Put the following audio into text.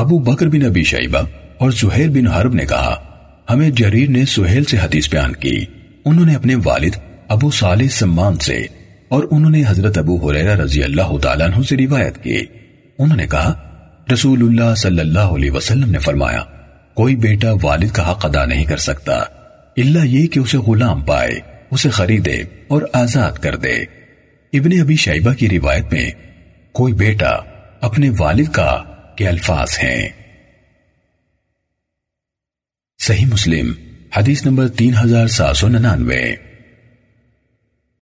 ابو بکر بن ابی شیبہ اور زہیر بن حرب نے کہا، ہمیں جریر نے سہیل سے حدیث بیان کی۔ انہوں نے اپنے والد ابو صالح سمان سے اور انہوں نے حضرت ابو حریرہ رضی اللہ تعالیٰ عنہ سے روایت کی۔ انہوں نے کہا، رسول اللہ صلی اللہ علیہ وسلم نے فرمایا، کوئی بیٹا والد کا حق ادا نہیں کر سکتا اللہ یہ کہ اسے غلام پائے، اسے خریدے اور آزاد کر دے۔ ابن ابی شیبہ کی روایت میں، کوئی بیٹا اپنے والد کا کے الفاظ ہیں۔ صحیح مسلم حدیث نمبر تین ہزار سات سو ننانوے۔